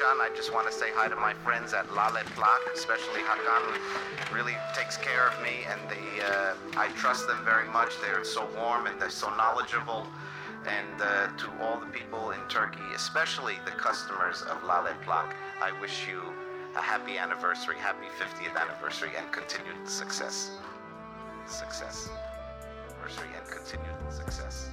Dinkchan. I just want to say hi to my friends at Lalet Plak, especially Hakan, really takes care of me, and they, uh, I trust them very much. They're so warm and they're so knowledgeable. And uh, to all the people in Turkey, especially the customers of Lalet Plak, I wish you a happy anniversary, happy 50th anniversary, and continued success. Success. Anniversary and continued success.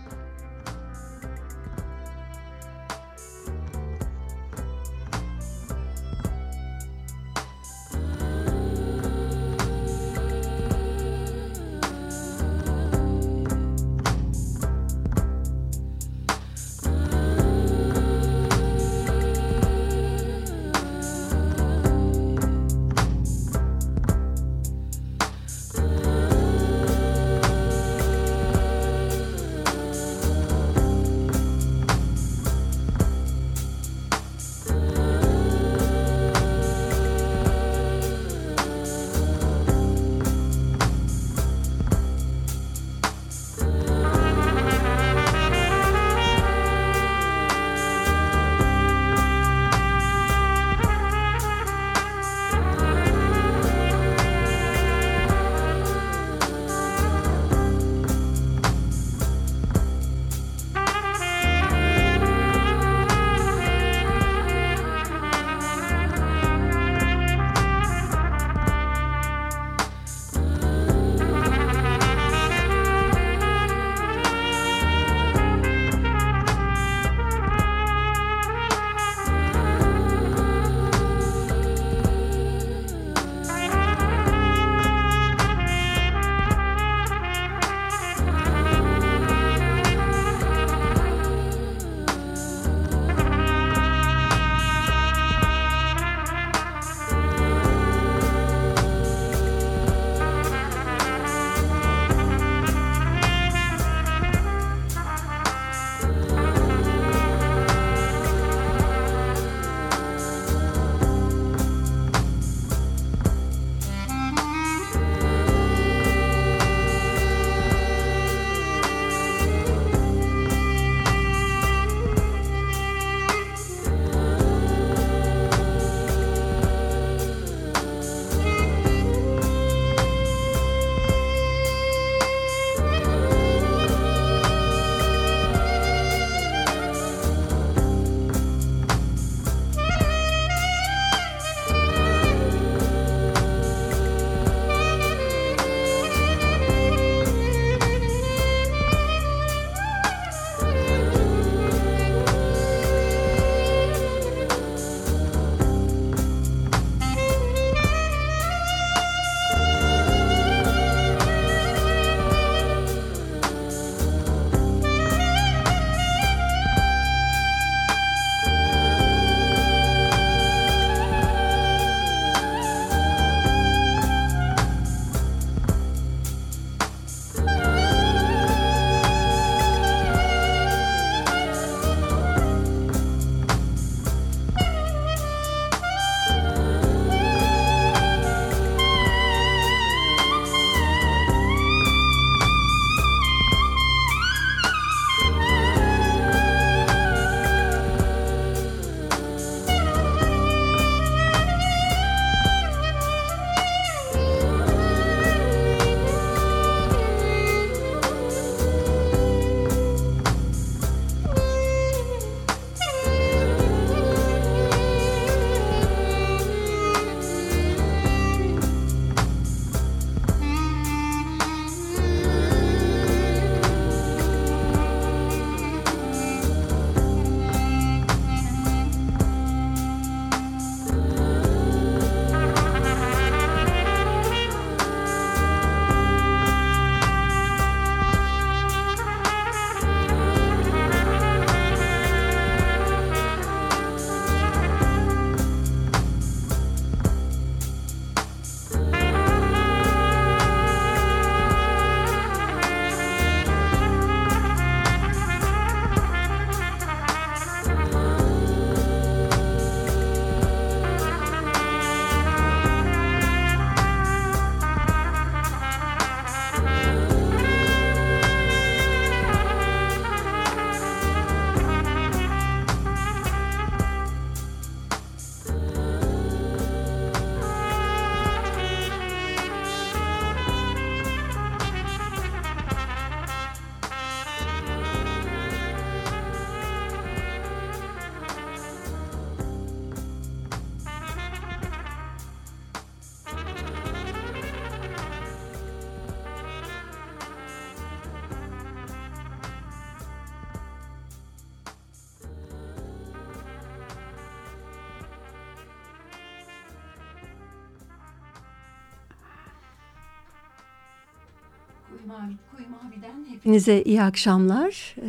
Hepinize iyi akşamlar. Ee,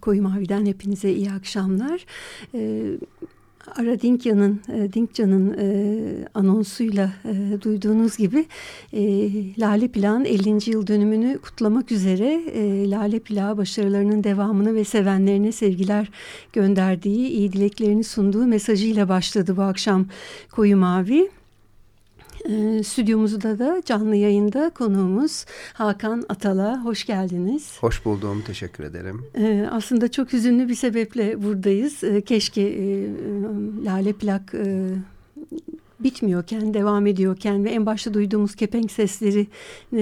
Koyu Mavi'den hepinize iyi akşamlar. Ee, Ara Dinkya'nın e, Dinkcan'ın e, anonsuyla e, duyduğunuz gibi e, Lale Plan 50. yıl dönümünü kutlamak üzere e, Lale Plan başarılarının devamını ve sevenlerine sevgiler gönderdiği, iyi dileklerini sunduğu mesajıyla başladı bu akşam Koyu Mavi. E, stüdyomuzda da canlı yayında konuğumuz Hakan Atala. Hoş geldiniz. Hoş buldum. Teşekkür ederim. E, aslında çok hüzünlü bir sebeple buradayız. E, keşke e, Lale Plak e, bitmiyorken, devam ediyorken ve en başta duyduğumuz kepenk sesleri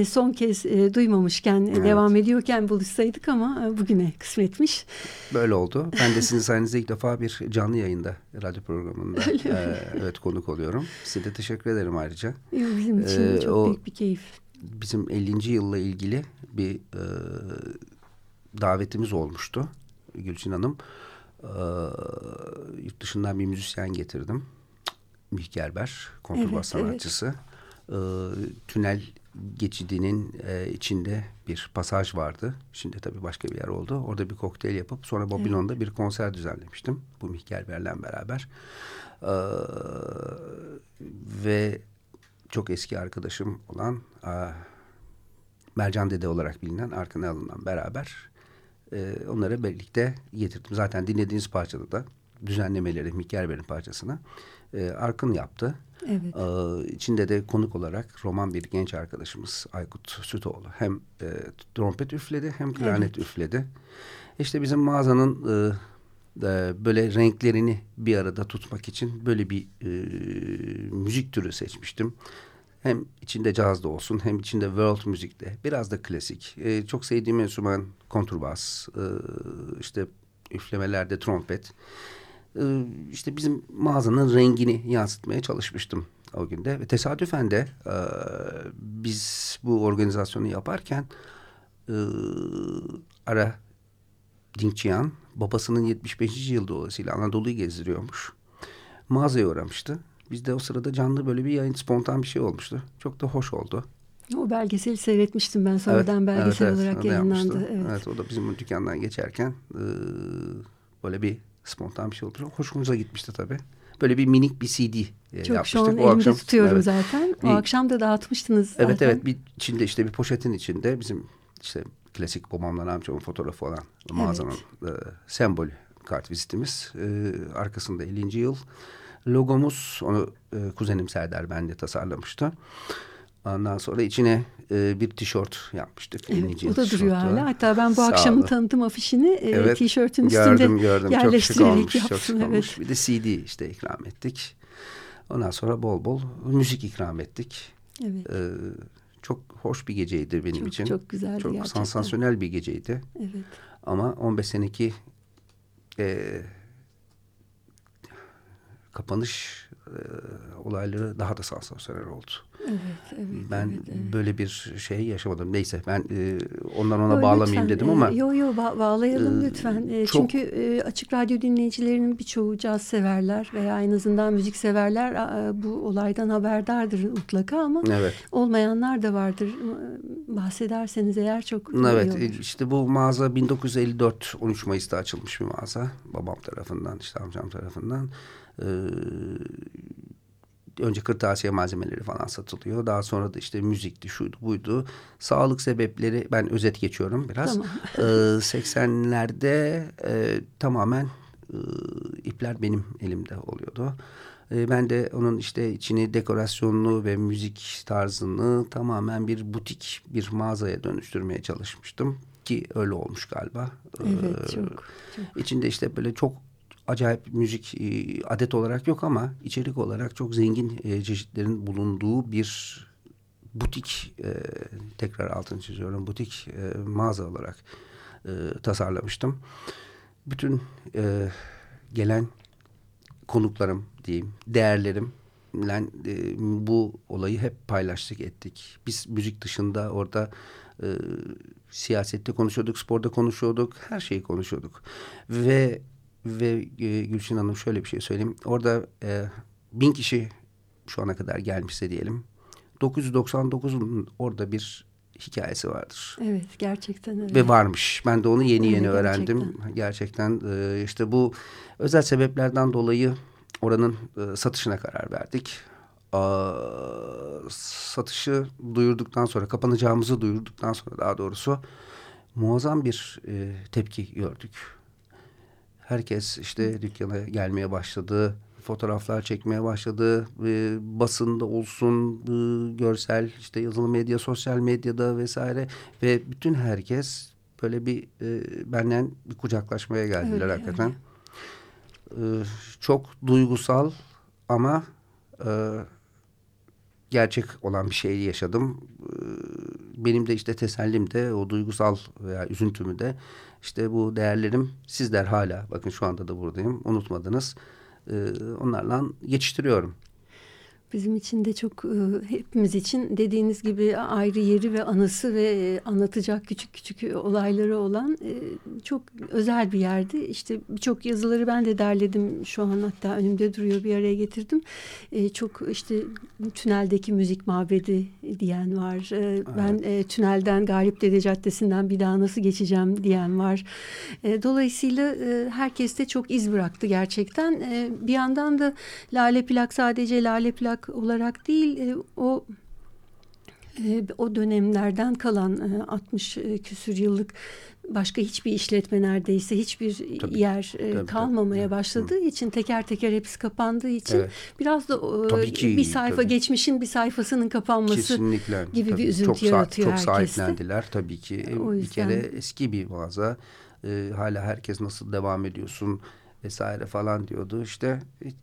son kez e, duymamışken, evet. devam ediyorken buluşsaydık ama e, bugüne kısmetmiş. Böyle oldu. Ben de sizin sayenizde ilk defa bir canlı yayında, radyo programında e, evet konuk oluyorum. Size de teşekkür ederim ayrıca. Bizim için ee, çok o, büyük bir keyif. Bizim 50. yılla ilgili bir e, davetimiz olmuştu Gülçin Hanım. E, yurt dışından bir müzisyen getirdim. Mihgerber, kontrbas evet, sanatçısı. Evet. E, tünel geçidinin e, içinde bir pasaj vardı. Şimdi tabii başka bir yer oldu. Orada bir kokteyl yapıp sonra Babylon'da evet. bir konser düzenlemiştim. Bu Mihgerber'le beraber. E, ve çok eski arkadaşım olan e, Mercan Dede olarak bilinen Arkın Alın'dan beraber e, onları birlikte getirdim. Zaten dinlediğiniz parçada da düzenlemeleri Mihgerber'in parçasına e, Arkın yaptı. Evet. Ee, içinde de konuk olarak roman bir genç arkadaşımız Aykut Sütoğlu hem e, trompet üfledi hem klarnet evet. üfledi. İşte bizim mağazanın e, e, böyle renklerini bir arada tutmak için böyle bir e, müzik türü seçmiştim. Hem içinde caz da olsun hem içinde world müzikte biraz da klasik. E, çok sevdiğim enstrüman kontrbas, e, işte üflemelerde trompet. Ee, işte bizim mağazanın rengini yansıtmaya çalışmıştım o günde. Ve tesadüfen de e, biz bu organizasyonu yaparken e, Ara Dinkçiyan babasının 75. yıl dolayısıyla Anadolu'yu gezdiriyormuş. Mağazaya uğramıştı. Biz de o sırada canlı böyle bir yayın spontan bir şey olmuştu. Çok da hoş oldu. O belgeseli seyretmiştim ben sonradan evet, belgesel evet, olarak yayınlandı. Evet. evet o da bizim dükkandan geçerken e, böyle bir spontan bir şey oldu. Hoşumuza gitmişti tabii. Böyle bir minik bir CD e, Çok yapmıştık. şu an o elimde akşam, tutuyorum evet, zaten. O bir, akşam da dağıtmıştınız zaten. Evet evet bir içinde işte bir poşetin içinde bizim işte klasik babamla amcamın fotoğrafı olan mağazanın evet. e, sembol kart vizitimiz. E, arkasında 50. yıl. Logomuz onu e, kuzenim Serdar bende tasarlamıştı. Ondan sonra içine e, bir tişört yapmıştık. Evet, o da duruyor hala. Hatta ben bu Sağ akşamın olun. tanıtım afişini e, evet, tişörtün üstünde gördüm, gördüm. yerleştirerek olmuş, yaptım. Çok şık evet. olmuş. Bir de CD işte ikram ettik. Ondan sonra bol bol müzik ikram ettik. Evet. Ee, çok hoş bir geceydi benim çok, için. Çok güzeldi Çok gerçekten. sansasyonel bir geceydi. Evet. Ama 15 seneki e, kapanış olayları daha da sansasyonel oldu. Evet, evet, ben evet, evet. böyle bir şey yaşamadım. Neyse ben e, ondan ona yo, bağlamayayım lütfen, dedim ama. E, yo yo ba bağlayalım e, lütfen. E, çok, çünkü e, açık radyo dinleyicilerinin birçoğu caz severler veya en azından müzik severler e, bu olaydan haberdardır mutlaka ama evet. olmayanlar da vardır. Bahsederseniz eğer çok Evet olur. işte bu mağaza 1954 13 Mayıs'ta açılmış bir mağaza. Babam tarafından işte amcam tarafından. Ee, önce kırtasiye malzemeleri falan satılıyor. Daha sonra da işte müzikti, şuydu, buydu. Sağlık sebepleri, ben özet geçiyorum biraz. Tamam. Ee, 80'lerde e, tamamen e, ipler benim elimde oluyordu. E, ben de onun işte içini dekorasyonlu ve müzik tarzını tamamen bir butik, bir mağazaya dönüştürmeye çalışmıştım. Ki öyle olmuş galiba. Evet, ee, çok, çok. İçinde işte böyle çok acayip müzik e, adet olarak yok ama içerik olarak çok zengin e, çeşitlerin bulunduğu bir butik e, tekrar altını çiziyorum butik e, mağaza olarak e, tasarlamıştım. Bütün e, gelen konuklarım diyeyim değerlerim e, bu olayı hep paylaştık ettik. Biz müzik dışında orada e, siyasette konuşuyorduk, sporda konuşuyorduk, her şeyi konuşuyorduk. Ve ve e, Gülşin Hanım şöyle bir şey söyleyeyim. Orada e, bin kişi şu ana kadar gelmişse diyelim. 999'un orada bir hikayesi vardır. Evet gerçekten öyle. Ve varmış. Ben de onu yeni yeni öğrendim. Gerçekten, e, işte bu özel sebeplerden dolayı oranın e, satışına karar verdik. Aa, satışı duyurduktan sonra kapanacağımızı duyurduktan sonra daha doğrusu muazzam bir e, tepki gördük. Herkes işte dükkana gelmeye başladı fotoğraflar çekmeye başladı. E, basında olsun, e, görsel, işte yazılı medya, sosyal medyada vesaire ve bütün herkes böyle bir e, benden bir kucaklaşmaya geldiler öyle, hakikaten. Öyle. E, çok duygusal ama e, gerçek olan bir şey yaşadım. E, benim de işte tesellim de o duygusal veya üzüntümü de işte bu değerlerim sizler hala bakın şu anda da buradayım unutmadınız e, onlarla geçiştiriyorum. Bizim için de çok e, hepimiz için dediğiniz gibi ayrı yeri ve anısı ve e, anlatacak küçük küçük olayları olan e, çok özel bir yerdi. İşte birçok yazıları ben de derledim şu an hatta önümde duruyor bir araya getirdim. Çok işte tüneldeki müzik mabedi diyen var. Ben tünelden Galip Dede Caddesi'nden bir daha nasıl geçeceğim diyen var. Dolayısıyla herkes de çok iz bıraktı gerçekten. Bir yandan da Lale Plak sadece Lale Plak olarak olarak değil e, o e, o dönemlerden kalan e, 60 e, küsür yıllık başka hiçbir işletme neredeyse hiçbir tabii, yer tabii, kalmamaya tabii. başladığı Hı. için teker teker hepsi kapandığı için evet. biraz da e, ki, bir sayfa tabii. geçmişin bir sayfasının kapanması Kesinlikle, gibi tabii. bir üzüntü çok yaratıyor Çok sahiplendiler tabii ki. O yüzden. Bir kere eski bir mağaza e, hala herkes nasıl devam ediyorsun vesaire falan diyordu. İşte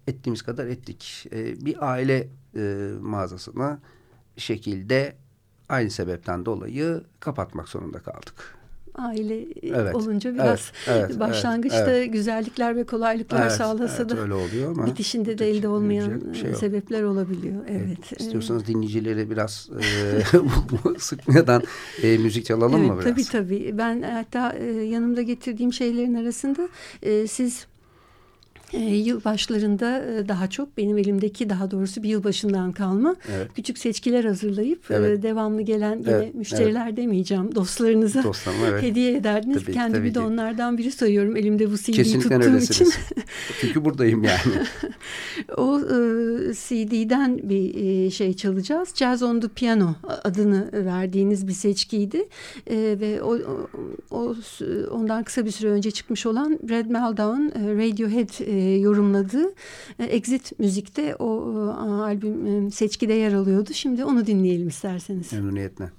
ettiğimiz kadar ettik. E, bir aile e, mağazasını bir şekilde aynı sebepten dolayı kapatmak zorunda kaldık. Aile evet, olunca biraz evet, evet, başlangıçta evet, güzellikler ve kolaylıklar evet, sağlasa evet, da öyle oluyor ama bitişinde de elde olmayan şey sebepler olabiliyor. Evet. evet istiyorsanız dinleyicileri biraz e, sıkmadan e, müzik çalalım evet, mı biraz? Tabii tabii. Ben hatta e, yanımda getirdiğim şeylerin arasında e, siz e, yıl başlarında e, daha çok benim elimdeki daha doğrusu bir yılbaşından kalma evet. küçük seçkiler hazırlayıp e, evet. e, devamlı gelen yine evet. müşteriler evet. demeyeceğim dostlarınıza Dostlarım, evet. hediye ederdiniz. Tabii, Kendimi tabii de ki. onlardan biri sayıyorum elimde bu CD'yi Kesinlikle tuttuğum öylesiniz. için. Çünkü buradayım yani. o e, CD'den bir e, şey çalacağız. Jazz on the Piano adını verdiğiniz bir seçkiydi. E, ve o, o ondan kısa bir süre önce çıkmış olan Brad Meldau'nun e, Radiohead e, yorumladığı Exit müzikte o albüm seçkide yer alıyordu. Şimdi onu dinleyelim isterseniz. Memnuniyetle.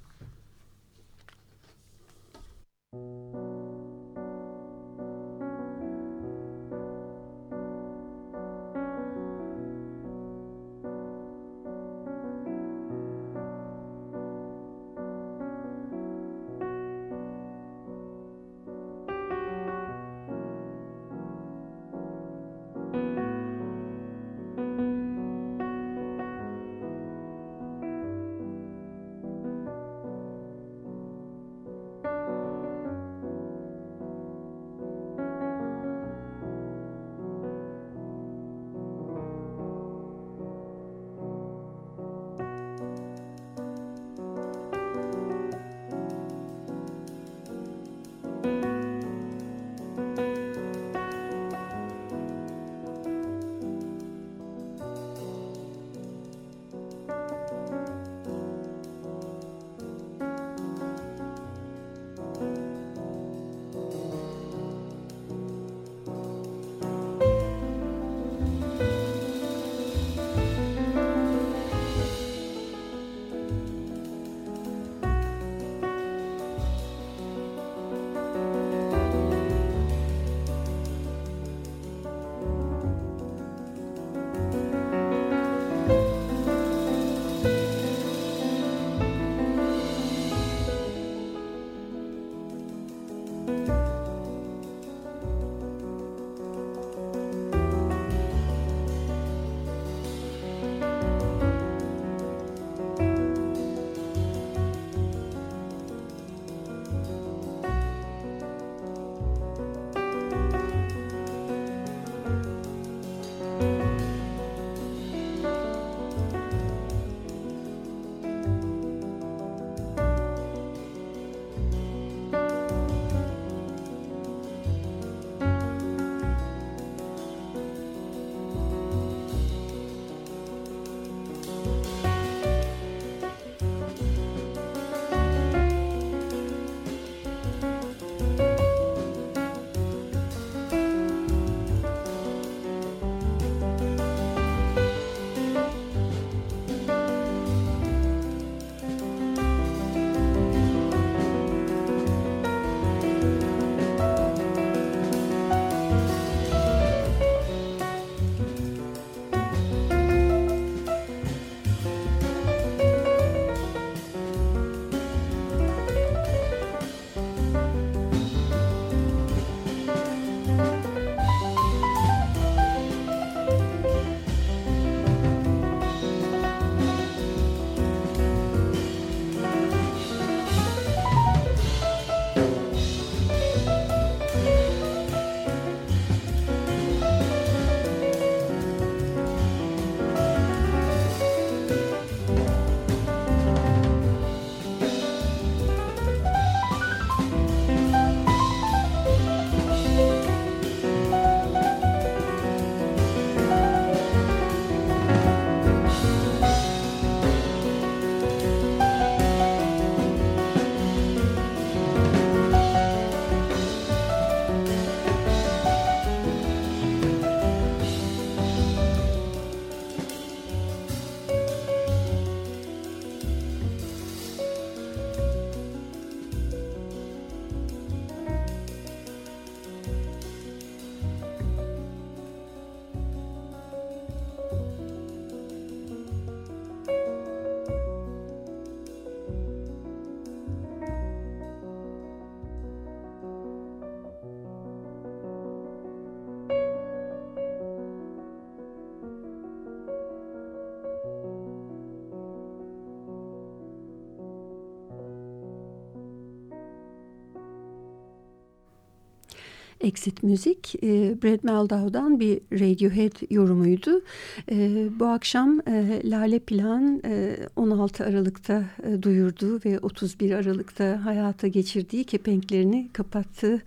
Exit Müzik. E, Brad Meldau'dan bir Radiohead yorumuydu. E, bu akşam e, Lale Plan e, 16 Aralık'ta e, duyurduğu ve 31 Aralık'ta hayata geçirdiği kepenklerini kapattığı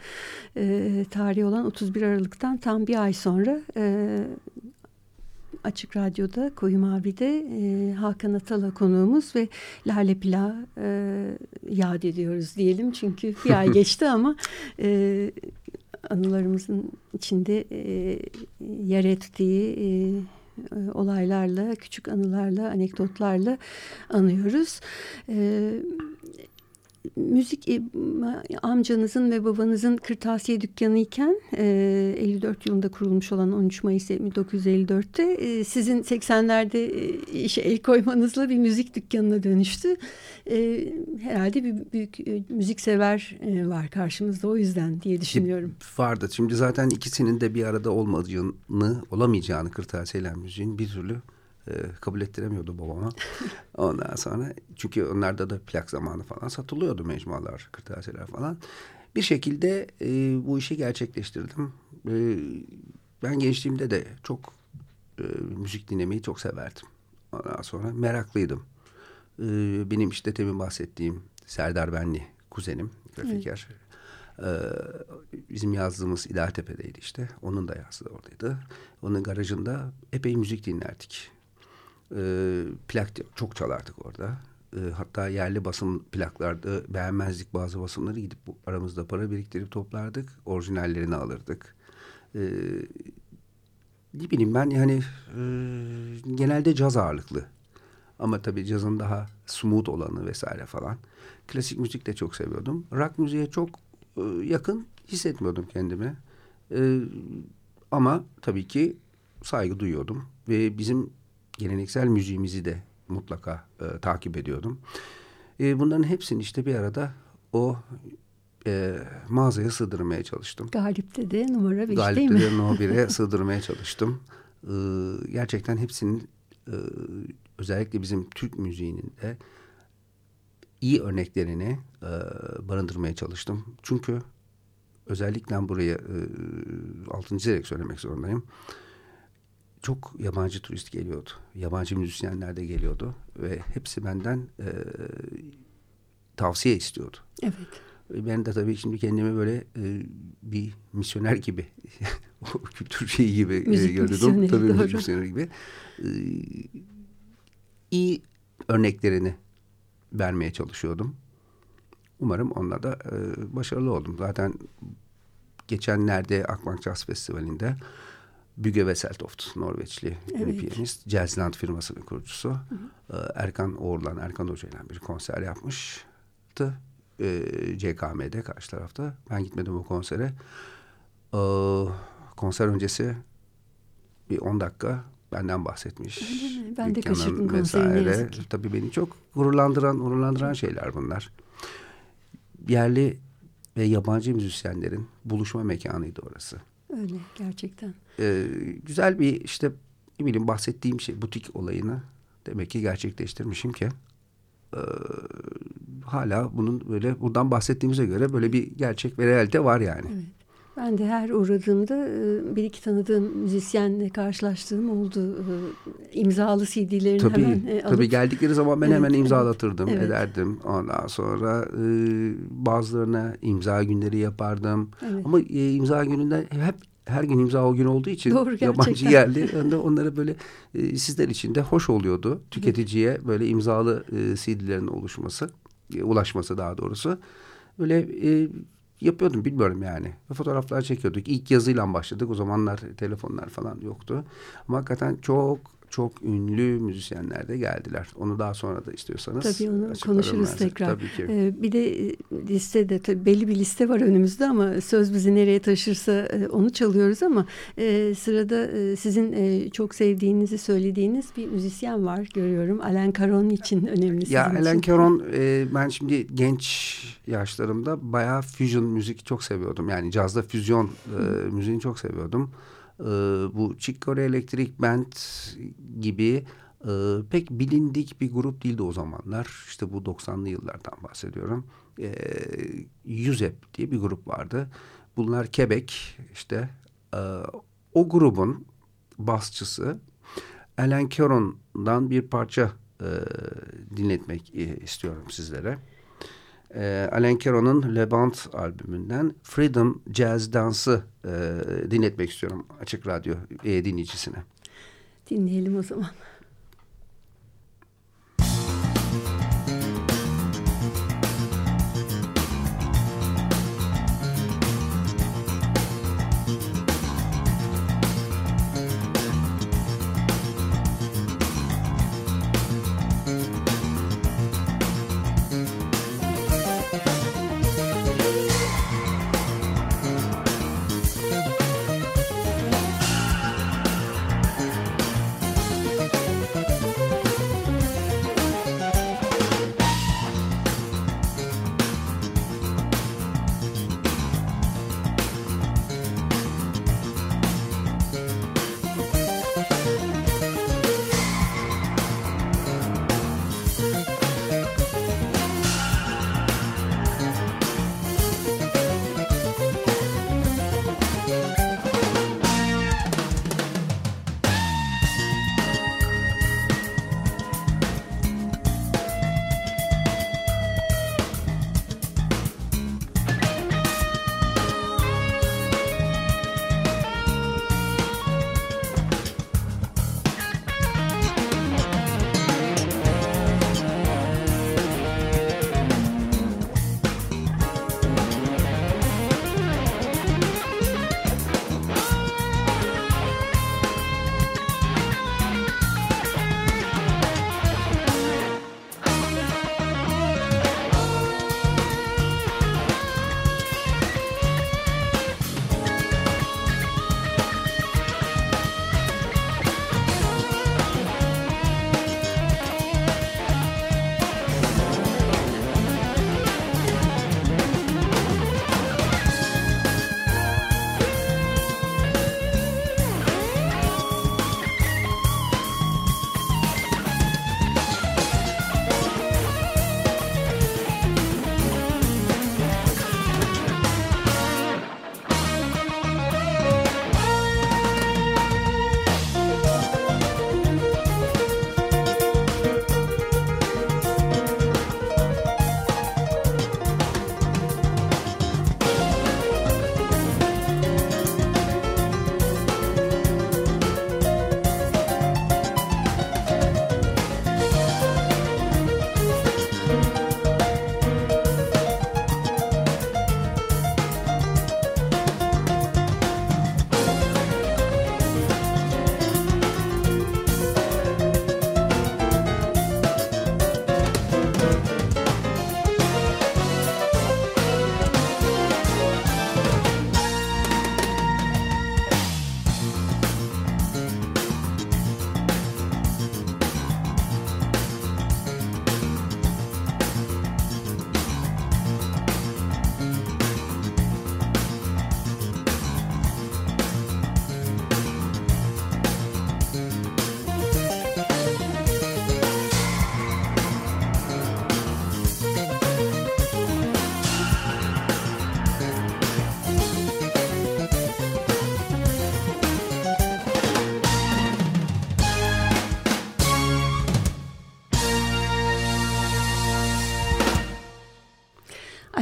e, tarihi olan 31 Aralık'tan tam bir ay sonra e, Açık Radyo'da Koyu Mavi'de e, Hakan Atala konuğumuz ve Lale Pila e, yad ediyoruz diyelim. Çünkü bir ay geçti ama e, anılarımızın içinde e, yer ettiği e, olaylarla, küçük anılarla, anekdotlarla anıyoruz. E, müzik e, amcanızın ve babanızın kırtasiye dükkanı iken e, 54 yılında kurulmuş olan 13 Mayıs 1954'te e, sizin 80'lerde e, işe el koymanızla bir müzik dükkanına dönüştü. E, herhalde bir büyük e, müziksever e, var karşımızda o yüzden diye düşünüyorum. Vardı. Şimdi zaten ikisinin de bir arada olmadığını, olamayacağını kırtasiyeler müziğin bir türlü e, kabul ettiremiyordu babama. Ondan sonra çünkü onlarda da plak zamanı falan satılıyordu mecmualar, kırtasiyeler falan. Bir şekilde e, bu işi gerçekleştirdim. E, ben gençliğimde de çok e, müzik dinlemeyi çok severdim. Ondan sonra meraklıydım. E, benim işte temin bahsettiğim Serdar Benli kuzenim, grafiker. Evet. Ee, bizim yazdığımız İlahiyetepe'deydi işte. Onun da yazdığı oradaydı. Onun garajında epey müzik dinlerdik. E, plak çok çalardık orada. E, hatta yerli basım plaklarda beğenmezdik bazı basımları gidip aramızda para biriktirip toplardık. Orijinallerini alırdık. E, ne bileyim ben yani e, genelde caz ağırlıklı. Ama tabii cazın daha smooth olanı vesaire falan. Klasik müzik de çok seviyordum. Rock müziğe çok e, yakın hissetmiyordum kendimi. E, ama tabii ki saygı duyuyordum. Ve bizim geleneksel müziğimizi de mutlaka e, takip ediyordum. E, bunların hepsini işte bir arada o e, mağazaya sığdırmaya çalıştım. Galip'te de numara bir Galip'te değil mi? Galip'te de no 1'e sığdırmaya çalıştım. E, gerçekten hepsinin e, özellikle bizim Türk müziğinin de iyi örneklerini e, barındırmaya çalıştım. Çünkü özellikle buraya e, altıncı direkt söylemek zorundayım çok yabancı turist geliyordu. Yabancı müzisyenler de geliyordu ve hepsi benden e, tavsiye istiyordu. Evet. Ben de tabii şimdi kendimi böyle e, bir misyoner gibi, o kültür şeyi gibi e, müzik görüyordum. Tabii doğru. müzik misyoneri gibi. E, iyi örneklerini vermeye çalışıyordum. Umarım onunla da e, başarılı oldum. Zaten geçenlerde Akbank Jazz Festivali'nde Büge Wesseltoft, Norveçli evet. piyanist. Jazzland firmasının kurucusu. Hı hı. Ee, Erkan Oğurlan, Erkan Hoca ile bir konser yapmıştı. Ee, CKM'de karşı tarafta. Ben gitmedim o konsere. Ee, konser öncesi bir 10 dakika benden bahsetmiş. Ben de kaçırdım konserini Tabii beni çok gururlandıran, gururlandıran şeyler bunlar. Yerli ve yabancı müzisyenlerin buluşma mekanıydı orası. Öyle gerçekten. Ee, güzel bir işte ne bileyim bahsettiğim şey butik olayını demek ki gerçekleştirmişim ki e, hala bunun böyle buradan bahsettiğimize göre böyle bir gerçek ve realite var yani. Evet. Ben de her uğradığımda e, bir iki tanıdığım müzisyenle karşılaştığım oldu. E, imzalı CD'lerini tabii, hemen e, alıp. Tabii geldikleri zaman ben evet, hemen imzalatırdım, evet. ederdim. Ondan sonra bazılarına imza günleri yapardım. Evet. Ama imza gününde hep her gün imza o gün olduğu için Doğru, yabancı yerli onlara böyle e, sizler için de hoş oluyordu. Tüketiciye böyle imzalı e, CD'lerin oluşması, e, ulaşması daha doğrusu. Böyle e, yapıyordum bilmiyorum yani. Fotoğraflar çekiyorduk. İlk yazıyla başladık. O zamanlar telefonlar falan yoktu. Ama hakikaten çok çok ünlü müzisyenler de geldiler. Onu daha sonra da istiyorsanız Tabii onu konuşuruz ben. tekrar. Tabii ki. Ee, bir de e, listede tabii belli bir liste var önümüzde ama söz bizi nereye taşırsa e, onu çalıyoruz ama e, sırada e, sizin e, çok sevdiğinizi söylediğiniz bir müzisyen var görüyorum. Alain Caron için önemli Ya Alain Caron e, ben şimdi genç yaşlarımda bayağı fusion müzik çok seviyordum. Yani cazda füzyon e, müziğini çok seviyordum e, bu Chicory Electric Band gibi e, pek bilindik bir grup değildi o zamanlar. İşte bu 90'lı yıllardan bahsediyorum. E, Yuzep diye bir grup vardı. bunlar Quebec işte e, o grubun basçısı Alan Caron'dan bir parça e, dinletmek e, istiyorum sizlere. E, Alan Caron'un Le Band albümünden Freedom Jazz Dansı e, dinletmek istiyorum Açık Radyo e, dinleyicisine. Dinleyelim o zaman.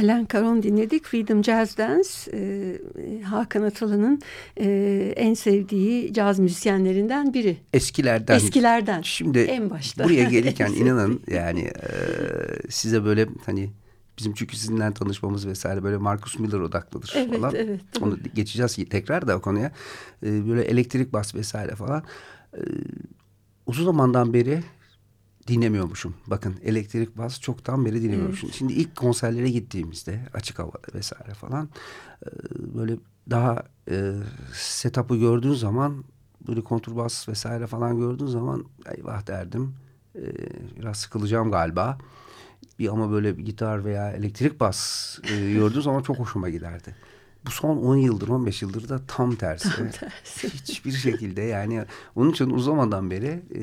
Alain Caron dinledik. Freedom Jazz Dance e, Hakan Atalı'nın e, en sevdiği caz müzisyenlerinden biri. Eskilerden. Eskilerden. Şimdi en başta. buraya gelirken inanın yani e, size böyle hani bizim çünkü sizinle tanışmamız vesaire böyle Marcus Miller odaklıdır evet, falan. Evet, Onu geçeceğiz tekrar da o konuya. E, böyle elektrik bas vesaire falan. E, uzun zamandan beri dinlemiyormuşum. Bakın elektrik bas çoktan beri dinlemiyormuşum. Evet. Şimdi ilk konserlere gittiğimizde açık havada vesaire falan e, böyle daha e, setup'ı gördüğün zaman böyle konturbas vesaire falan gördüğün zaman eyvah derdim. E, biraz sıkılacağım galiba. Bir ama böyle bir gitar veya elektrik bas e, gördüğün zaman çok hoşuma giderdi bu son 10 yıldır 15 yıldır da tam tersi. Tam tersi. Hiçbir şekilde yani onun için uzamadan beri e,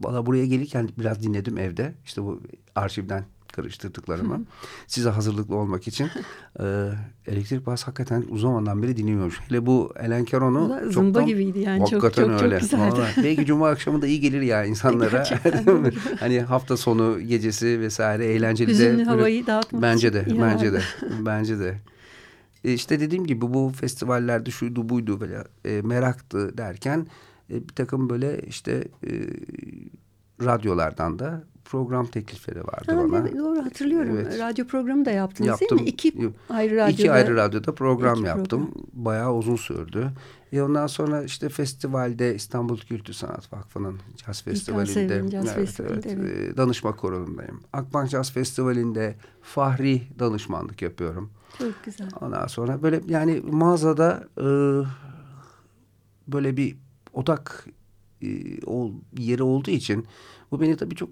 valla buraya gelirken biraz dinledim evde. İşte bu arşivden karıştırdıklarıma. Size hazırlıklı olmak için. e, elektrik bas hakikaten uzun zamandan beri dinlemiyormuş. Hele bu Ellen Caron'u çok Zımba gibiydi yani. Çok, çok, öyle. Çok güzeldi. Vallahi. Belki cuma akşamı da iyi gelir ya insanlara. hani hafta sonu gecesi vesaire eğlenceli Hüzünlü de. havayı dağıtmak Bence de. için Bence de. Bence de. E işte dediğim gibi bu festivallerde şuydu buydu böyle e, meraktı derken e, bir takım böyle işte e, radyolardan da program teklifleri vardı ha, bana. Doğru hatırlıyorum. Evet. Radyo programı da yaptınız Yaptım. değil mi? İki ayrı radyoda. İki ayrı radyoda program İki yaptım. Program. Bayağı uzun sürdü. E ondan sonra işte festivalde İstanbul Kültür Sanat Vakfı'nın Caz Festivali'nde Caz evet, Festivali'nde, evet, evet. E, danışma korulundayım. Akbank Caz Festivali'nde fahri danışmanlık yapıyorum. Çok güzel. Ondan sonra böyle yani mağazada e, böyle bir odak e, ol, yeri olduğu için bu beni tabii çok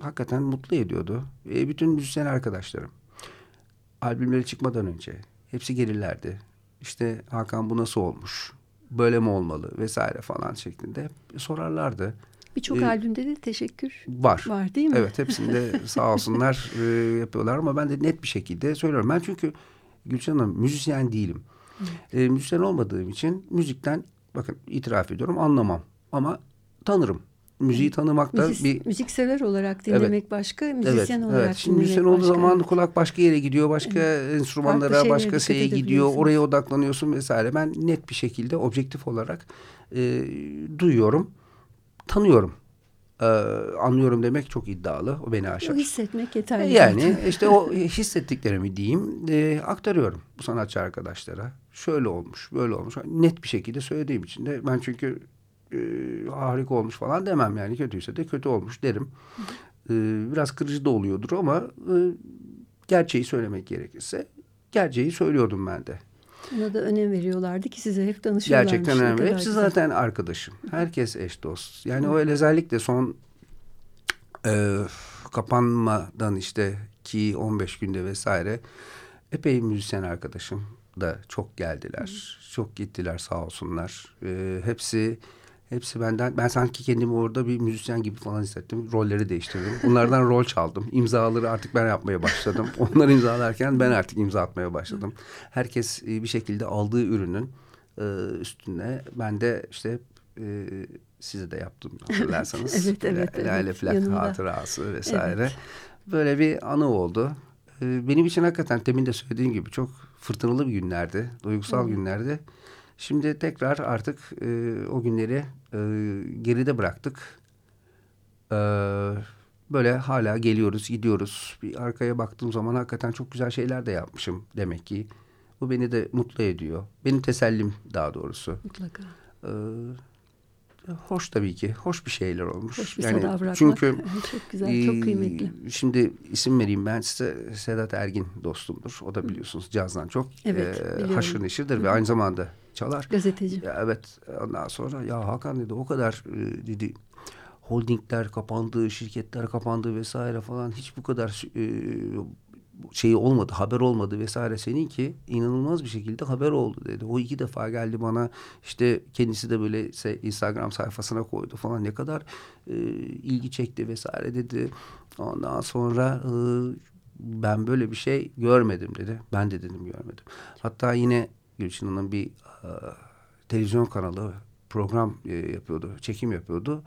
hakikaten mutlu ediyordu. E, bütün müzisyen arkadaşlarım albümleri çıkmadan önce hepsi gelirlerdi. İşte Hakan bu nasıl olmuş? Böyle mi olmalı? Vesaire falan şeklinde sorarlardı. Birçok Ee, albümde de teşekkür Var. var değil mi? Evet hepsinde sağ olsunlar e, yapıyorlar ama ben de net bir şekilde söylüyorum. Ben çünkü Gülşen Hanım müzisyen değilim. E, müzisyen olmadığım için müzikten bakın itiraf ediyorum anlamam ama tanırım. Müziği tanımak da Müzik, bir müzik sever olarak dinlemek başka, müzisyen evet, olarak evet. Şimdi müzisyen olduğu başka. zaman kulak başka yere gidiyor, başka enstrümanlara, şeylere başka şeye gidiyor, oraya odaklanıyorsun vesaire. Ben net bir şekilde objektif olarak e, duyuyorum, tanıyorum. E, anlıyorum demek çok iddialı, o beni aşar. O hissetmek yeterli. Yani zaten. işte o hissettiklerimi diyeyim e, aktarıyorum bu sanatçı arkadaşlara. Şöyle olmuş, böyle olmuş. Net bir şekilde söylediğim için de ben çünkü e, harika olmuş falan demem yani kötüyse de kötü olmuş derim. E, biraz kırıcı da oluyordur ama e, gerçeği söylemek gerekirse gerçeği söylüyordum ben de. Ona da önem veriyorlardı ki size hep danışıyorlarmış. Gerçekten Ne önemli. Hepsi güzel. zaten arkadaşım. Herkes eş dost. Yani o özellikle son e, kapanmadan işte ki 15 günde vesaire epey müzisyen arkadaşım da çok geldiler. Çok gittiler sağ olsunlar. E, hepsi hepsi benden ben sanki kendimi orada bir müzisyen gibi falan hissettim. Rolleri değiştirdim. Bunlardan rol çaldım. İmzaları artık ben yapmaya başladım. Onlar imzalarken ben artık imza atmaya başladım. Herkes e, bir şekilde aldığı ürünün e, üstüne ben de işte e, size de yaptım hatırlarsanız. Evet, evet, La- Lale evet. Flak Yanında. hatırası vesaire. Evet. Böyle bir anı oldu. Benim için hakikaten demin de söylediğim gibi çok fırtınalı bir günlerdi. Duygusal günlerdi. Şimdi tekrar artık e, o günleri e, geride bıraktık. E, böyle hala geliyoruz, gidiyoruz. Bir arkaya baktığım zaman hakikaten çok güzel şeyler de yapmışım demek ki. Bu beni de mutlu ediyor. Benim tesellim daha doğrusu. Mutlaka. Ee, hoş tabii ki. Hoş bir şeyler olmuş. Hoş bir sada bırakmak. Çünkü çok güzel, çok e, kıymetli. Şimdi isim vereyim ben size Sedat Ergin dostumdur. O da biliyorsunuz cazdan çok Evet, e, haşır neşirdir ve aynı zamanda çalar. Gazeteci. Ya evet ondan sonra ya Hakan dedi o kadar e, dedi holdingler kapandı, şirketler kapandı vesaire falan hiç bu kadar e, şeyi olmadı, haber olmadı vesaire seninki inanılmaz bir şekilde haber oldu dedi. O iki defa geldi bana işte kendisi de böyle se- Instagram sayfasına koydu falan ne kadar e, ilgi çekti vesaire dedi. Ondan sonra e, ben böyle bir şey görmedim dedi. Ben de dedim görmedim. Hatta yine Gülçin Hanım bir e, televizyon kanalı program e, yapıyordu, çekim yapıyordu.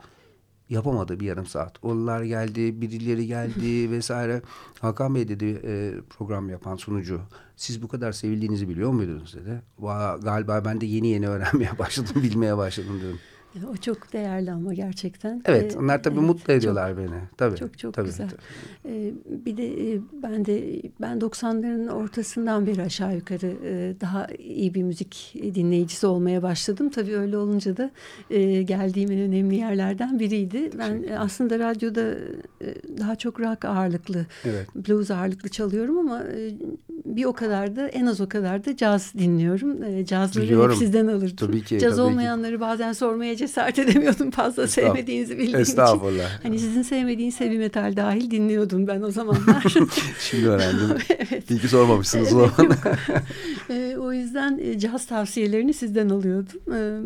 Yapamadı bir yarım saat. Onlar geldi, birileri geldi vesaire. Hakan Bey dedi e, program yapan sunucu. Siz bu kadar sevildiğinizi biliyor muydunuz dedi. Va, galiba ben de yeni yeni öğrenmeye başladım, bilmeye başladım dedim. Ya, O çok değerli ama gerçekten. Evet, Ee, onlar tabii evet, mutlu çok- ediyorlar beni. Tabii. Çok çok tabii, güzel. tabii. Ee, bir de e, ben de ben 90'ların ortasından beri aşağı yukarı e, daha iyi bir müzik dinleyicisi olmaya başladım. Tabii öyle olunca da e, geldiğim en önemli yerlerden biriydi. Ben e, aslında radyoda e, daha çok rock ağırlıklı, Evet. blues ağırlıklı çalıyorum ama e, bir o kadar da en az o kadar da caz dinliyorum. E, cazları Biliyorum. hep sizden alırdım. Tabii ki, Caz tabii ki. olmayanları bazen sormaya cesaret edemiyordum fazla sevmediğinizi bildiğim için. Estağfurullah. Hani sizin sevmediğiniz heavy metal dahil dinliyordum ben o zamanlar. Şimdi öğrendim. evet. İyi ki sormamışsınız o Evet, zaman. yok. Ee, o yüzden e, caz tavsiyelerini sizden alıyordum. Ee,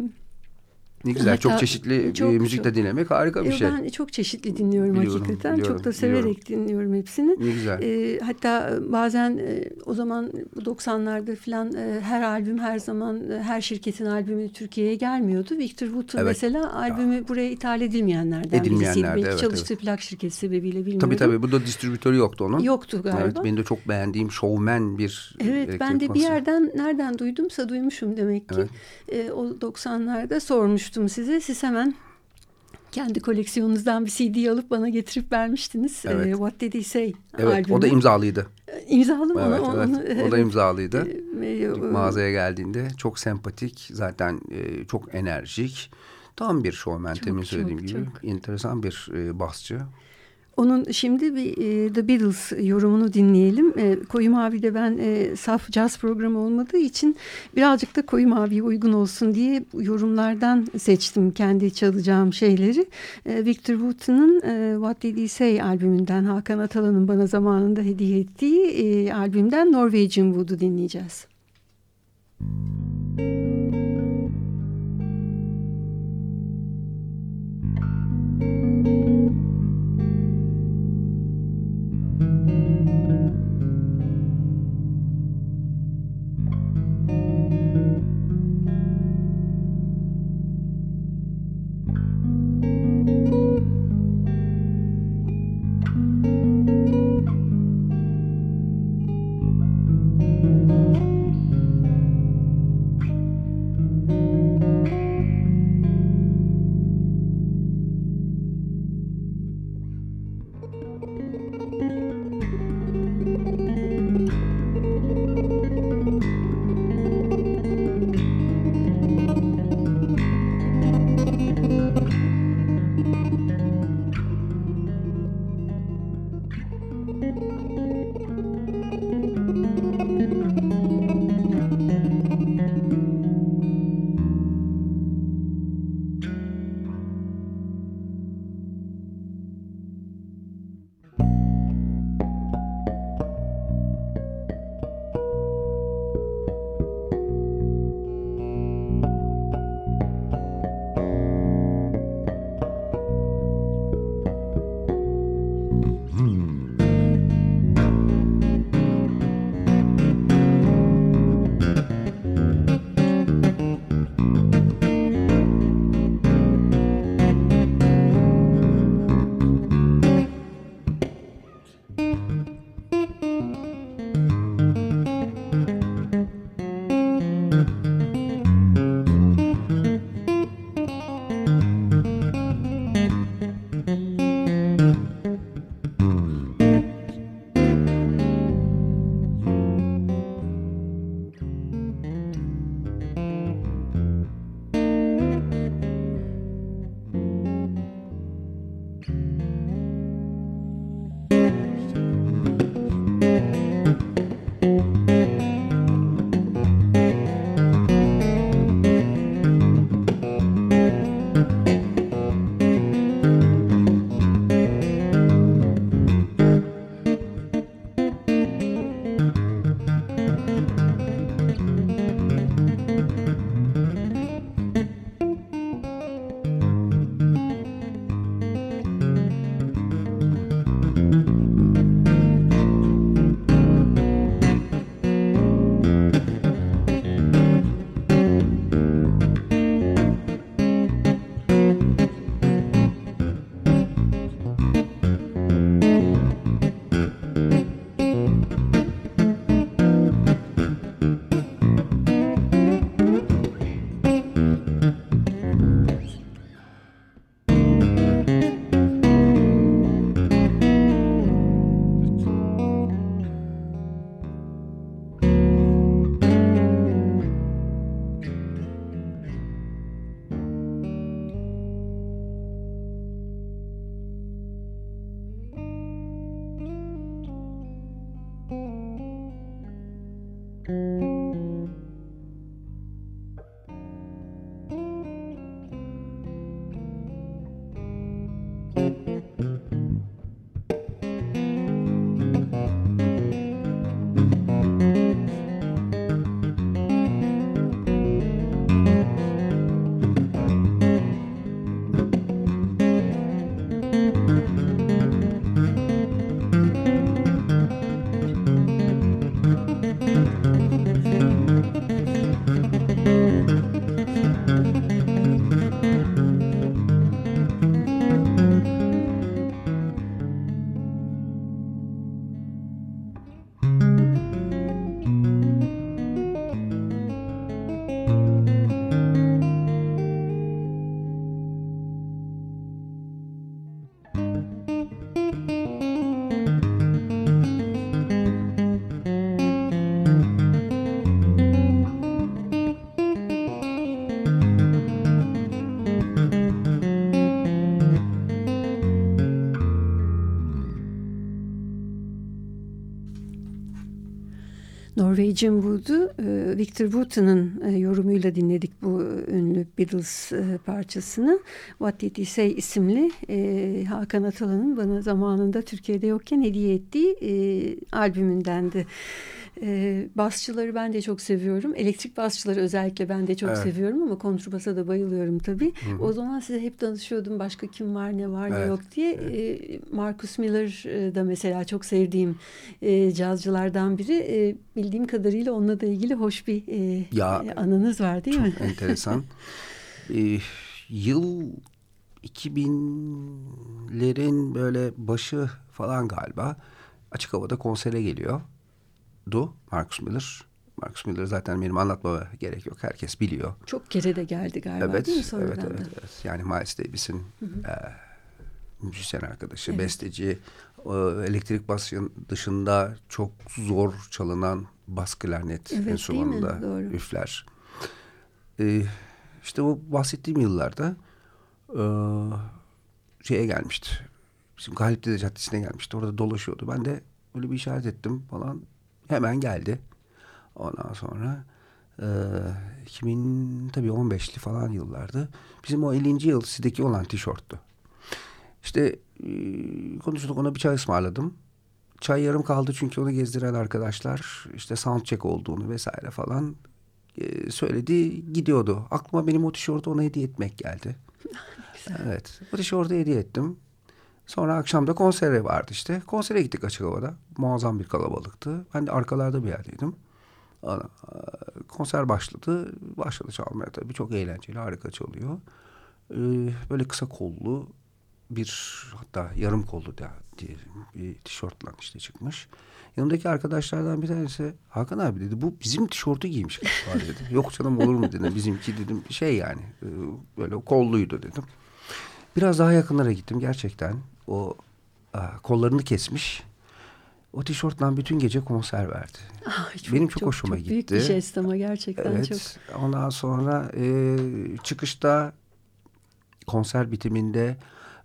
Ne güzel Hatta, çok çeşitli çok, müzik de dinlemek harika bir şey. Ben çok çeşitli dinliyorum biliyorum, hakikaten. Biliyorum, çok da severek biliyorum. dinliyorum hepsini. Ne güzel. E, hatta bazen e, o zaman 90'larda falan e, her albüm her zaman e, her şirketin albümü Türkiye'ye gelmiyordu. Victor Wood'un evet. mesela albümü ya. buraya ithal edilmeyenlerden Edilmeyenlerde, birisiydi. Evet, çalıştığı evet. plak şirketi sebebiyle bilmiyorum. Tabii tabii. Bu da distribütörü yoktu onun. Yoktu galiba. Evet benim de çok beğendiğim showman bir Evet ben de bir yerden nereden duydumsa duymuşum demek ki. Evet. E, o 90'larda sormuştum size. Siz hemen kendi koleksiyonunuzdan bir CD alıp bana getirip vermiştiniz. Evet. E, What Did He Say Evet albümü. o da imzalıydı. İmzalı mı? Evet, onu, evet. o da imzalıydı. E, mağazaya geldiğinde çok sempatik zaten e, çok enerjik. Tam bir çok, temin söylediğim çok, gibi. Çok. Enteresan bir e, basçı. Onun şimdi bir e, The Beatles yorumunu dinleyelim. E, Koyu Mavi'de ben e, saf jazz programı olmadığı için birazcık da Koyu Mavi'ye uygun olsun diye yorumlardan seçtim kendi çalacağım şeyleri. E, Victor Wooten'ın e, What Did He Say albümünden Hakan Atalan'ın bana zamanında hediye ettiği e, albümden Norwegian Wood'u dinleyeceğiz. Müzik Jim Wood'u e, Victor Wooten'ın e, yorumuyla dinledik bu ünlü Beatles e, parçasını. What Did He Say isimli e, Hakan Atalan'ın bana zamanında Türkiye'de yokken hediye ettiği e, albümündendi. E, basçıları ben de çok seviyorum. Elektrik basçıları özellikle ben de çok evet. seviyorum ama kontrbasa da bayılıyorum tabii. Hı hı. O zaman size hep danışıyordum başka kim var ne var evet. ne yok diye. Evet. E, Marcus Miller da mesela çok sevdiğim e, cazcılardan biri. E, bildiğim kadarıyla onunla da ilgili hoş bir e, ya, anınız var değil çok mi? Çok enteresan. e, yıl 2000'lerin böyle başı falan galiba açık havada konsere geliyor du Marcus Miller. Marcus Miller zaten benim anlatmama gerek yok. Herkes biliyor. Çok kere de geldi galiba evet, değil mi Evet, evet, evet. Yani Miles Davis'in e, müzisyen arkadaşı, evet. besteci. E, elektrik bas dışında çok zor çalınan bas klarnet evet, enstrümanında üfler. E, işte o bahsettiğim yıllarda e, şeye gelmişti. Bizim Galipdede Caddesi'ne gelmişti. Orada dolaşıyordu. Ben de böyle bir işaret ettim falan hemen geldi. Ondan sonra e, 2000 tabii 15'li falan yıllardı. Bizim o 50. yıl sizdeki olan tişörttü. İşte e, konuştuk ona bir çay ısmarladım. Çay yarım kaldı çünkü onu gezdiren arkadaşlar işte sound check olduğunu vesaire falan e, söyledi gidiyordu. Aklıma benim o tişörtü ona hediye etmek geldi. evet o tişörtü hediye ettim. Sonra akşam da konsere vardı işte. Konsere gittik açık havada. Muazzam bir kalabalıktı. Ben de arkalarda bir yerdeydim. Konser başladı. Başladı çalmaya tabii. Çok eğlenceli, harika çalıyor. Ee, böyle kısa kollu bir hatta yarım kollu da diye bir tişörtle işte çıkmış. Yanımdaki arkadaşlardan bir tanesi Hakan abi dedi bu bizim tişörtü giymiş dedi. Yok canım olur mu dedim. Bizimki dedim şey yani e, böyle kolluydu dedim. Biraz daha yakınlara gittim gerçekten o a, kollarını kesmiş. O tişörtle bütün gece konser verdi. Ay, çok, Benim çok, çok hoşuma çok gitti. Büyük bir jest ama gerçekten evet, çok. Ondan sonra e, çıkışta konser bitiminde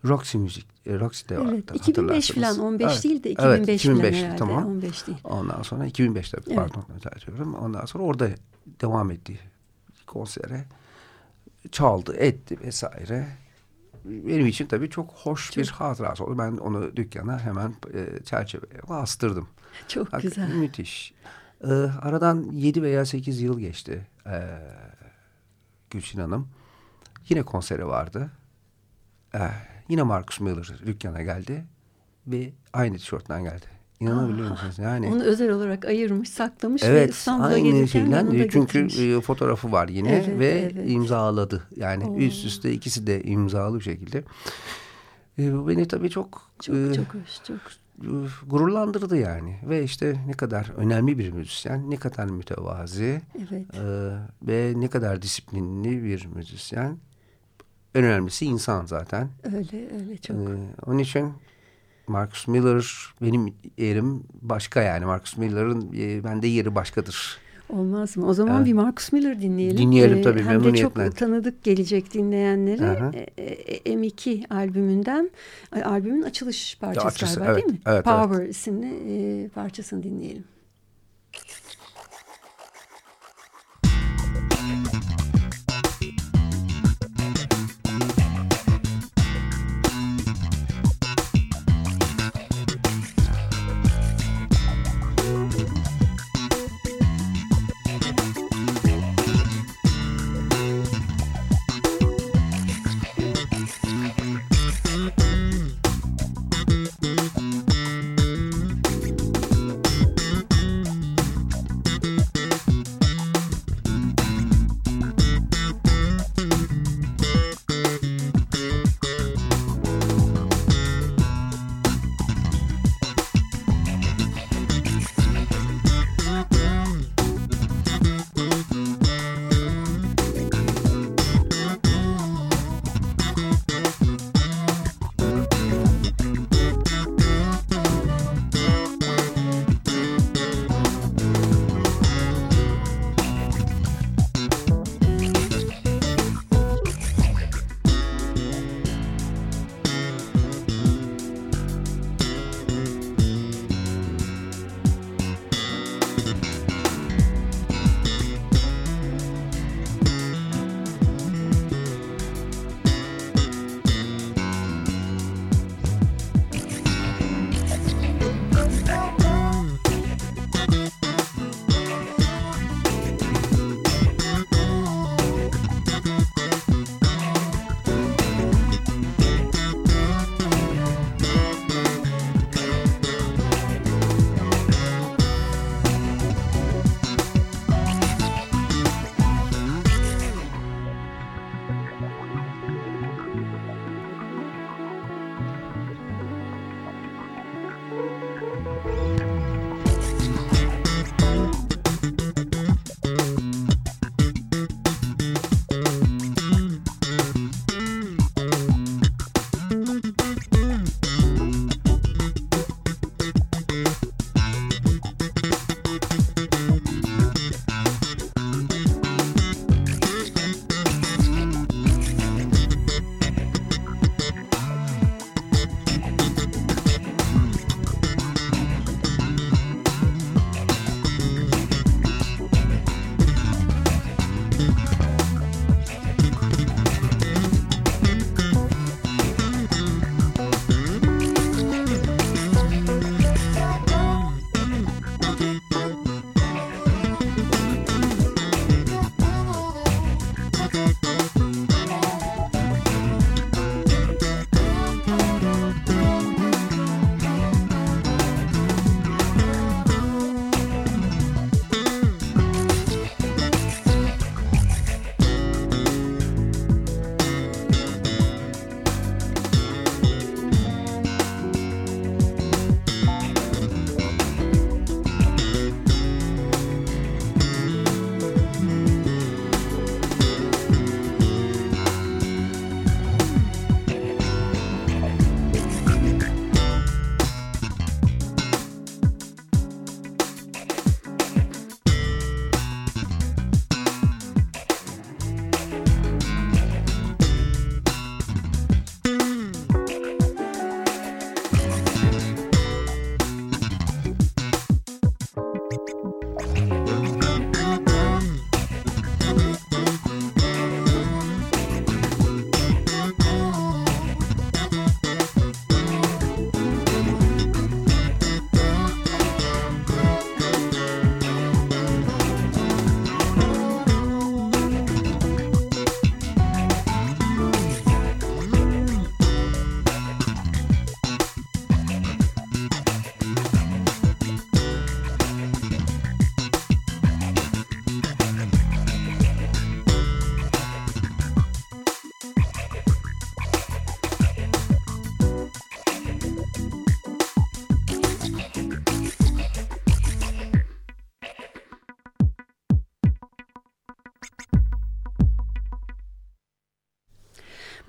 Roxy müzik, e, Roxy'de evet, 2005 falan 15 evet, değil de 2005, evet, 2005 falan herhalde. Tamam. 15 değil. Ondan sonra 2005'te evet. pardon düzeltiyorum. Ondan sonra orada devam etti konsere. Çaldı, etti vesaire benim için tabii çok hoş çok. bir hatırası oldu. Ben onu dükkana hemen e, çerçeveye astırdım. Çok Bak, güzel. Müthiş. E, aradan yedi veya sekiz yıl geçti e, Gülçin Hanım. Yine konseri vardı. E, yine Marcus Miller dükkana geldi ve aynı tişörtten geldi. İnanabiliyor musunuz? Yani onu özel olarak ayırmış, saklamış evet, ve İstanbul'a gelirken şeyden, çünkü getirmiş. fotoğrafı var yine evet, ve evet. imzaladı. Yani Oo. üst üste ikisi de imzalı bir şekilde. E, bu beni tabii çok çok e, çok hoş, çok gururlandırdı yani ve işte ne kadar önemli bir müzisyen, ne kadar mütevazi evet. e, ve ne kadar disiplinli bir müzisyen. En önemlisi insan zaten. Öyle öyle çok. E, onun için Marcus Miller benim yerim başka yani. Marcus Miller'ın e, bende yeri başkadır. Olmaz mı? O zaman evet. bir Marcus Miller dinleyelim. Dinleyelim ee, tabii Hem de çok tanıdık gelecek dinleyenlere. E, e, M2 albümünden, albümün açılış parçası Açısı, galiba evet, değil mi? Evet, Power evet. isimli e, parçasını dinleyelim.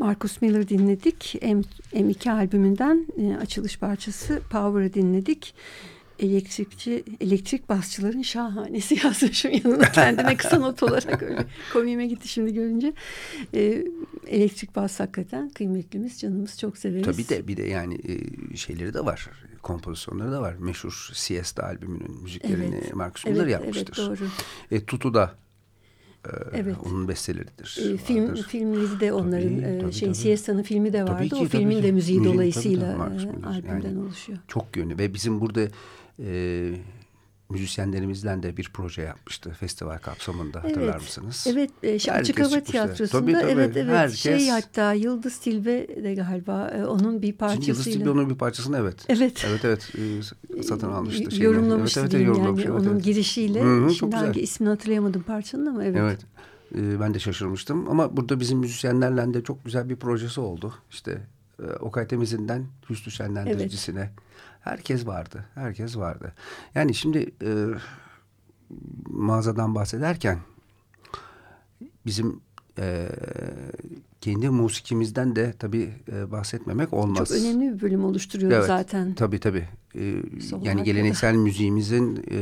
Marcus Miller dinledik. M, M2 albümünden e, açılış parçası Power'ı dinledik elektrikçi elektrik basçıların şahanesi yazmışım yanına kendime kısa not olarak öyle komiğime gitti şimdi görünce. Ee, elektrik bas hakikaten kıymetlimiz canımız çok severiz. Tabii de bir de yani e, şeyleri de var kompozisyonları da var. Meşhur Siesta albümünün müziklerini evet, Marcus Miller evet, yapmıştır. Evet doğru. E, Tutu da e, evet. Onun besteleridir. E, film filmi de onların tabii, e, tabii, şeyin Siesta'nın filmi de vardı. Tabii ki, o filmin ki. de müziği Müziği, dolayısıyla tabii, tabii, albümden yani, oluşuyor. Çok yönlü ve bizim burada e, müzisyenlerimizle de bir proje yapmıştı festival kapsamında evet, hatırlar mısınız? Evet, e, Açık Hava Tiyatrosu'nda tabii, tabii, evet evet herkes... şey hatta Yıldız Tilbe de galiba e, onun bir parçasıyla. Yıldız Tilbe onun bir parçasını evet. Evet. Evet evet e, satın almıştı. Şeyini. Yorumlamıştı evet, evet, yorumlamış, yani evet, onun evet. girişiyle. Hı -hı, Şimdi hangi ismini hatırlayamadım parçanın ama evet. Evet. E, ben de şaşırmıştım ama burada bizim müzisyenlerle de çok güzel bir projesi oldu. İşte e, Okay Temiz'inden Hüsnü Şenlendiricisine. Evet Herkes vardı. Herkes vardı. Yani şimdi e, mağazadan bahsederken bizim e, kendi musikimizden de tabii e, bahsetmemek olmaz. Çok önemli bir bölüm oluşturuyordu evet, zaten. Tabii tabii. E, yani geleneksel müziğimizin e,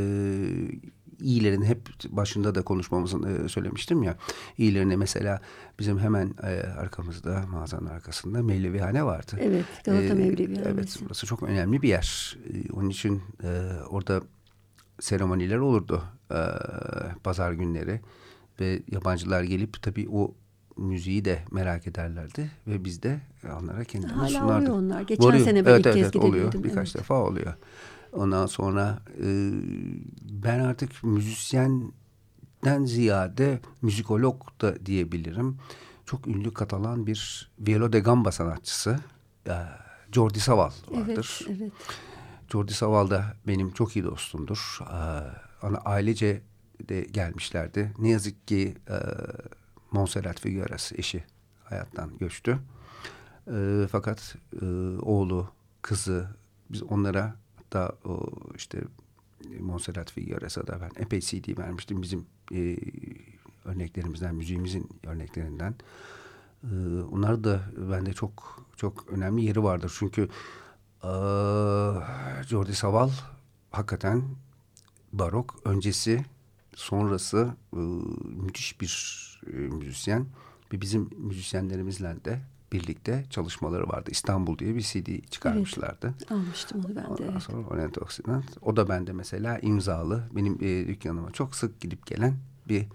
iyilerin hep başında da konuşmamızın e, söylemiştim ya. İyilerine mesela bizim hemen e, arkamızda mağazanın arkasında Mevlevihane vardı. Evet Galata e, Mevlevihanesi. Evet burası çok önemli bir yer. E, onun için e, orada seremoniler olurdu e, pazar günleri ve yabancılar gelip tabii o müziği de merak ederlerdi ve biz de onlara kendimiz Hala sunardık. oluyor onlar. Geçen oluyor. sene ben evet, ilk evet, kez evet, oluyor. Birkaç evet. defa oluyor. Ondan sonra e, ben artık müzisyenden ziyade müzikolog da diyebilirim. Çok ünlü Katalan bir violo de gamba sanatçısı e, Jordi Saval vardır. Evet, evet. Jordi Saval da benim çok iyi dostumdur. E, ailece de gelmişlerdi. Ne yazık ki e, Montserrat Figueras eşi hayattan göçtü. E, fakat e, oğlu, kızı biz onlara Hatta o işte Monserrat Figueres'a da ben epey CD vermiştim bizim e, örneklerimizden, müziğimizin örneklerinden. E, onlar da bende çok çok önemli yeri vardır. Çünkü e, Jordi Saval hakikaten barok öncesi sonrası e, müthiş bir e, müzisyen ve bizim müzisyenlerimizle de birlikte çalışmaları vardı. İstanbul diye bir CD çıkarmışlardı. Evet, almıştım onu ben de. Ondan sonra Orient Occident. O da bende mesela imzalı. Benim e, dükkanıma çok sık gidip gelen bir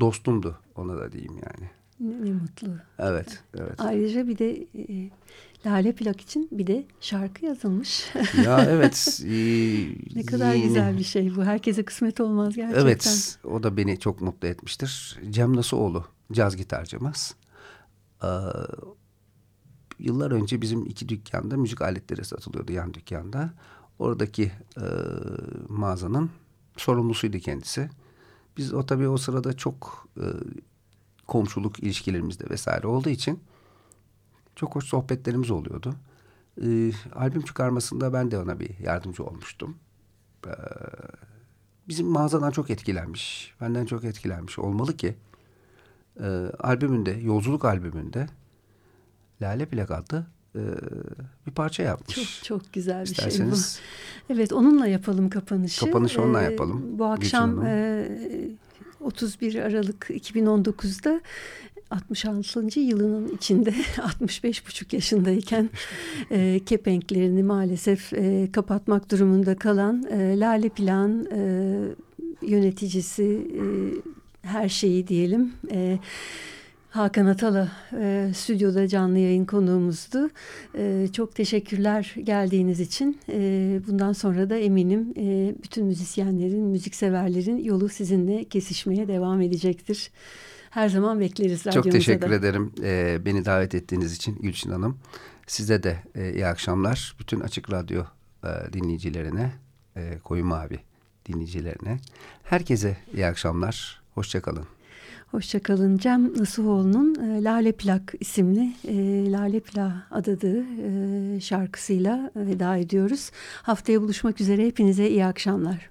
dostumdu. Ona da diyeyim yani. Ne, ne mutlu. Evet, evet. Ayrıca bir de e, Lale Plak için bir de şarkı yazılmış. Ya evet. E, ne kadar güzel bir şey bu. Herkese kısmet olmaz gerçekten. Evet, o da beni çok mutlu etmiştir. Cem Nasuoğlu, caz gitarcımız. Ee, yıllar önce bizim iki dükkanda müzik aletleri satılıyordu yan dükkanda. Oradaki e, mağazanın sorumlusuydu kendisi. Biz o tabii o sırada çok e, komşuluk ilişkilerimizde vesaire olduğu için çok hoş sohbetlerimiz oluyordu. E, albüm çıkarmasında ben de ona bir yardımcı olmuştum. E, bizim mağazadan çok etkilenmiş. Benden çok etkilenmiş olmalı ki e, albümünde, yolculuk albümünde Lale Plak adlı e, bir parça yapmış. Çok çok güzel bir İsterseniz, şey bu. Evet onunla yapalım kapanışı. Kapanışı onunla ee, yapalım. Bu akşam e, 31 Aralık 2019'da 66. yılının içinde 65 buçuk yaşındayken e, kepenklerini maalesef e, kapatmak durumunda kalan e, Lale Plan e, yöneticisi e, her şeyi diyelim. E, Hakan Atala e, stüdyoda canlı yayın konuğumuzdu. E, çok teşekkürler geldiğiniz için. E, bundan sonra da eminim e, bütün müzisyenlerin, müzikseverlerin yolu sizinle kesişmeye devam edecektir. Her zaman bekleriz Çok teşekkür da. ederim e, beni davet ettiğiniz için Gülçin Hanım. Size de e, iyi akşamlar. Bütün Açık Radyo e, dinleyicilerine, e, Koyu Mavi dinleyicilerine. Herkese iyi akşamlar. Hoşçakalın. Hoşçakalın. Cem Nasuhoğlu'nun e, Lale Plak isimli e, Lale Plak adadığı e, şarkısıyla veda ediyoruz. Haftaya buluşmak üzere. Hepinize iyi akşamlar.